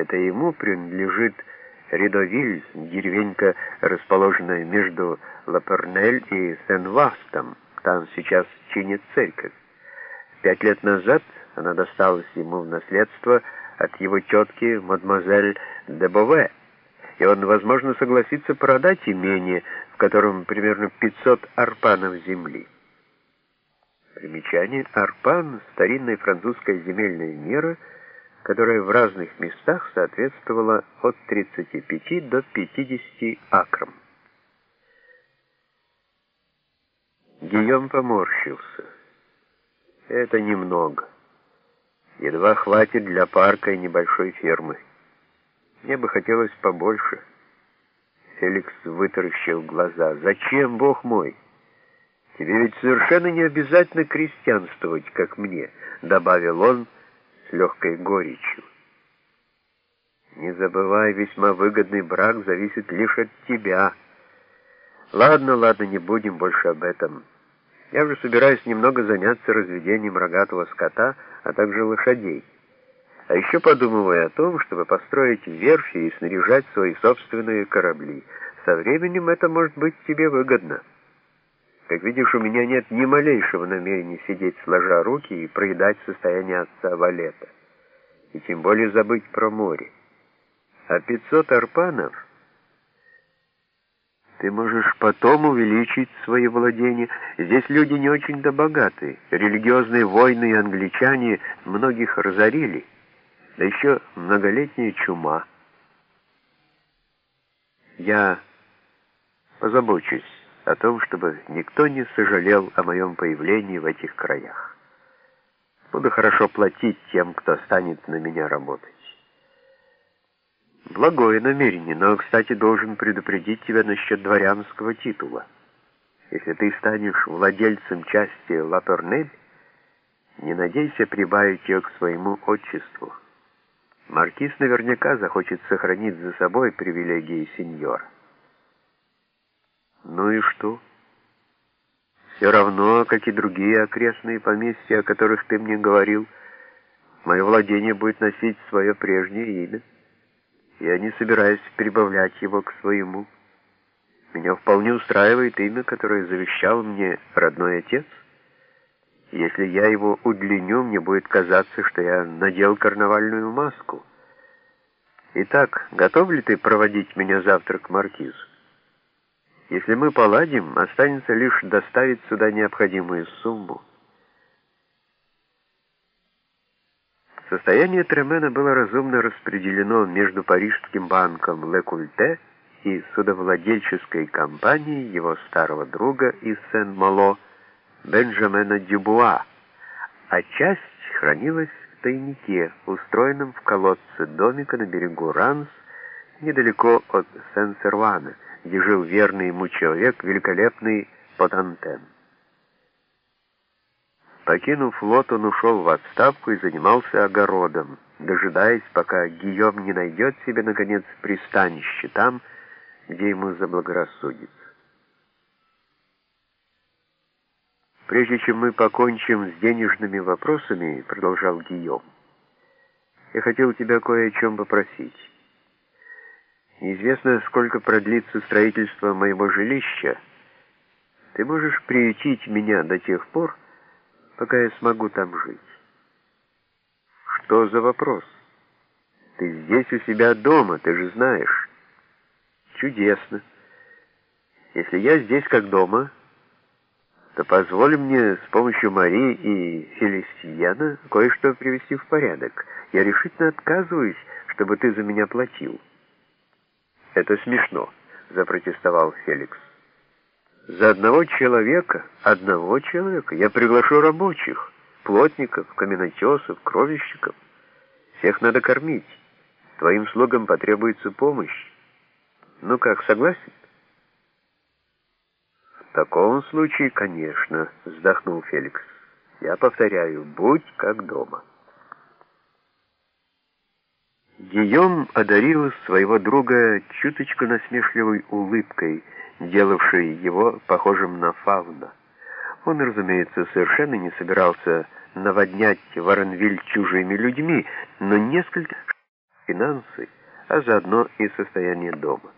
Это ему принадлежит Ридовиль, деревенька, расположенная между Лапернель и Сен-Вастом. Там сейчас чинит церковь. Пять лет назад она досталась ему в наследство от его тетки мадемуазель де Бове, и он, возможно, согласится продать имение, в котором примерно 500 арпанов земли. Примечание «арпан» — старинная французская земельная мера, которая в разных местах соответствовала от 35 до 50 акрам. Гийом поморщился. Это немного. Едва хватит для парка и небольшой фермы. Мне бы хотелось побольше. Феликс вытаращил глаза. «Зачем, Бог мой? Тебе ведь совершенно не обязательно крестьянствовать, как мне», — добавил он с легкой горечью. «Не забывай, весьма выгодный брак зависит лишь от тебя. Ладно, ладно, не будем больше об этом». Я уже собираюсь немного заняться разведением рогатого скота, а также лошадей. А еще подумываю о том, чтобы построить верфи и снаряжать свои собственные корабли. Со временем это может быть тебе выгодно. Как видишь, у меня нет ни малейшего намерения сидеть сложа руки и проедать состояние отца Валета. И тем более забыть про море. А 500 арпанов... Ты можешь потом увеличить свои владения. Здесь люди не очень-то богатые. Религиозные войны и англичане многих разорили. Да еще многолетняя чума. Я позабочусь о том, чтобы никто не сожалел о моем появлении в этих краях. Буду хорошо платить тем, кто станет на меня работать. Благое намерение, но, кстати, должен предупредить тебя насчет дворянского титула. Если ты станешь владельцем части Лапернель, не надейся прибавить ее к своему отчеству. Маркиз наверняка захочет сохранить за собой привилегии сеньора. Ну и что? Все равно, как и другие окрестные поместья, о которых ты мне говорил, мое владение будет носить свое прежнее имя. Я не собираюсь прибавлять его к своему. Меня вполне устраивает имя, которое завещал мне родной отец. Если я его удлиню, мне будет казаться, что я надел карнавальную маску. Итак, готов ли ты проводить меня завтра к маркизу? Если мы поладим, останется лишь доставить сюда необходимую сумму. Состояние Тремена было разумно распределено между Парижским банком Ле Культе и судовладельческой компанией его старого друга из Сен-Мало Бенджамена Дюбуа, а часть хранилась в тайнике, устроенном в колодце домика на берегу Ранс, недалеко от Сен-Сервана, где жил верный ему человек, великолепный Потантен. Покинув флот, он ушел в отставку и занимался огородом, дожидаясь, пока Гийом не найдет себе, наконец, пристанище там, где ему заблагорассудится. «Прежде чем мы покончим с денежными вопросами, — продолжал Гийом, — я хотел тебя кое о чем попросить. Неизвестно, сколько продлится строительство моего жилища. Ты можешь приютить меня до тех пор, — пока я смогу там жить. Что за вопрос? Ты здесь у себя дома, ты же знаешь. Чудесно. Если я здесь как дома, то позволь мне с помощью Марии и Фелистияна кое-что привести в порядок. Я решительно отказываюсь, чтобы ты за меня платил. Это смешно, запротестовал Феликс. За одного человека, одного человека, я приглашу рабочих, плотников, каменотесов, кровельщиков. Всех надо кормить. Твоим слугам потребуется помощь. Ну как, согласен? В таком случае, конечно, вздохнул Феликс. Я повторяю, будь как дома. Гийом одарил своего друга чуточку насмешливой улыбкой — делавший его похожим на фауна. Он, разумеется, совершенно не собирался наводнять Воронвиль чужими людьми, но несколько финансы, а заодно и состояние дома.